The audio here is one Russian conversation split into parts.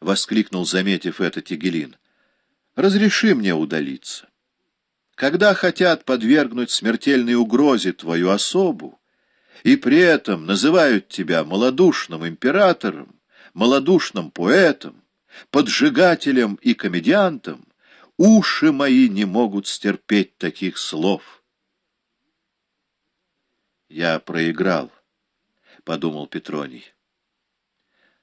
— воскликнул, заметив это Тигелин, — разреши мне удалиться. Когда хотят подвергнуть смертельной угрозе твою особу, и при этом называют тебя малодушным императором, малодушным поэтом, поджигателем и комедиантом, уши мои не могут стерпеть таких слов. Я проиграл, — подумал Петроний.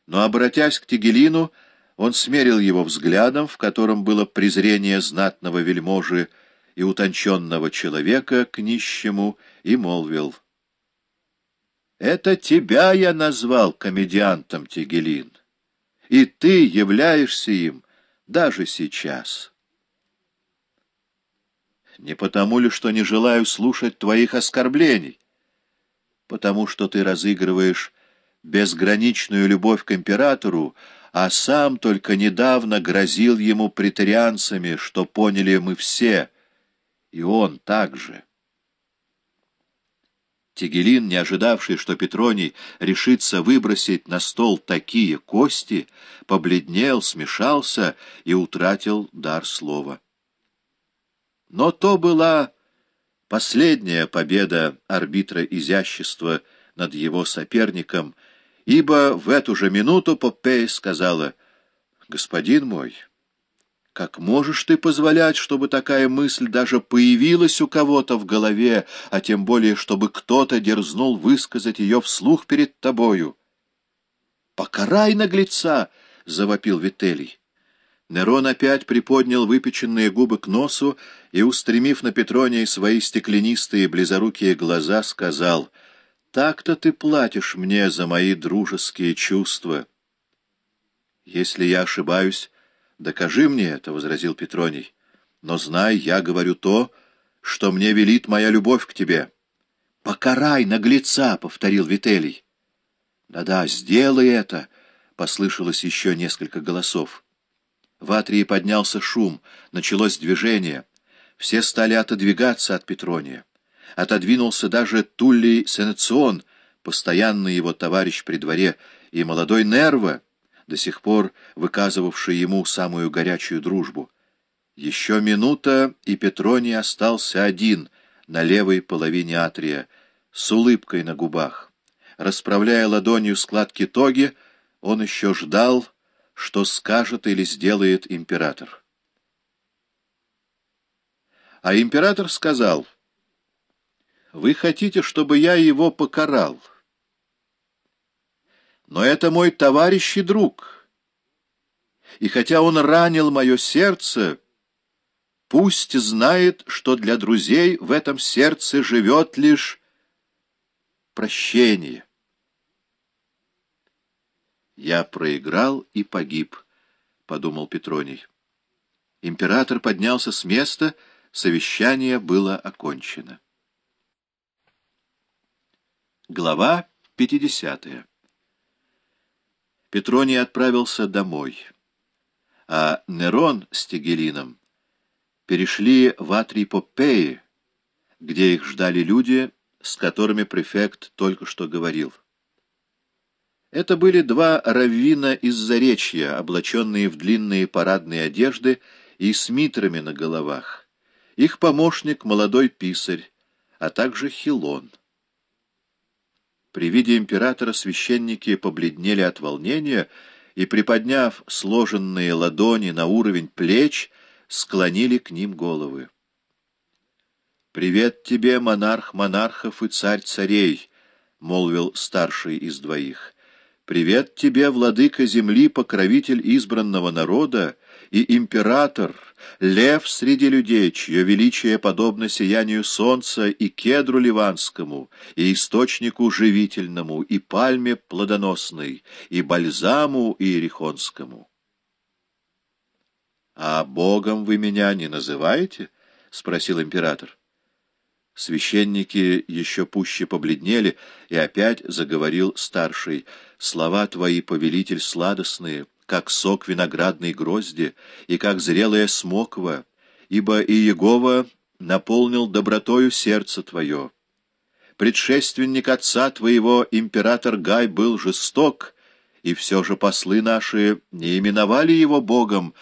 Но, обратясь к Тигелину, он смерил его взглядом, в котором было презрение знатного вельможи и утонченного человека к нищему, и молвил — это тебя я назвал комедиантом, Тигелин, и ты являешься им даже сейчас. Не потому ли, что не желаю слушать твоих оскорблений? Потому что ты разыгрываешь безграничную любовь к императору, а сам только недавно грозил ему претарианцами, что поняли мы все, и он также. Тигелин, не ожидавший, что Петроний решится выбросить на стол такие кости, побледнел, смешался и утратил дар слова. Но то была последняя победа арбитра изящества над его соперником, ибо в эту же минуту Поппей сказала «Господин мой». Как можешь ты позволять, чтобы такая мысль даже появилась у кого-то в голове, а тем более, чтобы кто-то дерзнул высказать ее вслух перед тобою? «Покарай наглеца!» — завопил Вителий. Нерон опять приподнял выпеченные губы к носу и, устремив на Петрония свои стеклянистые близорукие глаза, сказал, «Так-то ты платишь мне за мои дружеские чувства. Если я ошибаюсь, «Докажи мне это», — возразил Петроний. «Но знай, я говорю то, что мне велит моя любовь к тебе». «Покарай наглеца», — повторил Вителий. «Да-да, сделай это», — послышалось еще несколько голосов. В Атрии поднялся шум, началось движение. Все стали отодвигаться от Петрония. Отодвинулся даже Туллий Сенецион, постоянный его товарищ при дворе, и молодой Нерва — до сих пор выказывавший ему самую горячую дружбу. Еще минута, и Петроний остался один на левой половине атрия, с улыбкой на губах. Расправляя ладонью складки тоги, он еще ждал, что скажет или сделает император. А император сказал, «Вы хотите, чтобы я его покарал?» Но это мой товарищ и друг. И хотя он ранил мое сердце, пусть знает, что для друзей в этом сердце живет лишь прощение. «Я проиграл и погиб», — подумал Петроний. Император поднялся с места, совещание было окончено. Глава пятидесятая Петроний отправился домой, а Нерон с Тигелином перешли в Атрипопеи, где их ждали люди, с которыми префект только что говорил. Это были два раввина из Заречья, облаченные в длинные парадные одежды и с митрами на головах, их помощник — молодой писарь, а также Хилон. При виде императора священники побледнели от волнения и, приподняв сложенные ладони на уровень плеч, склонили к ним головы. «Привет тебе, монарх монархов и царь царей!» — молвил старший из двоих. «Привет тебе, владыка земли, покровитель избранного народа и император, лев среди людей, чье величие подобно сиянию солнца и кедру ливанскому, и источнику живительному, и пальме плодоносной, и бальзаму иерихонскому. — А Богом вы меня не называете? — спросил император. Священники еще пуще побледнели, и опять заговорил старший. «Слова твои, повелитель, сладостные» как сок виноградной грозди и как зрелая смоква, ибо и Егова наполнил добротою сердце твое. Предшественник отца твоего, император Гай, был жесток, И все же послы наши не именовали его Богом,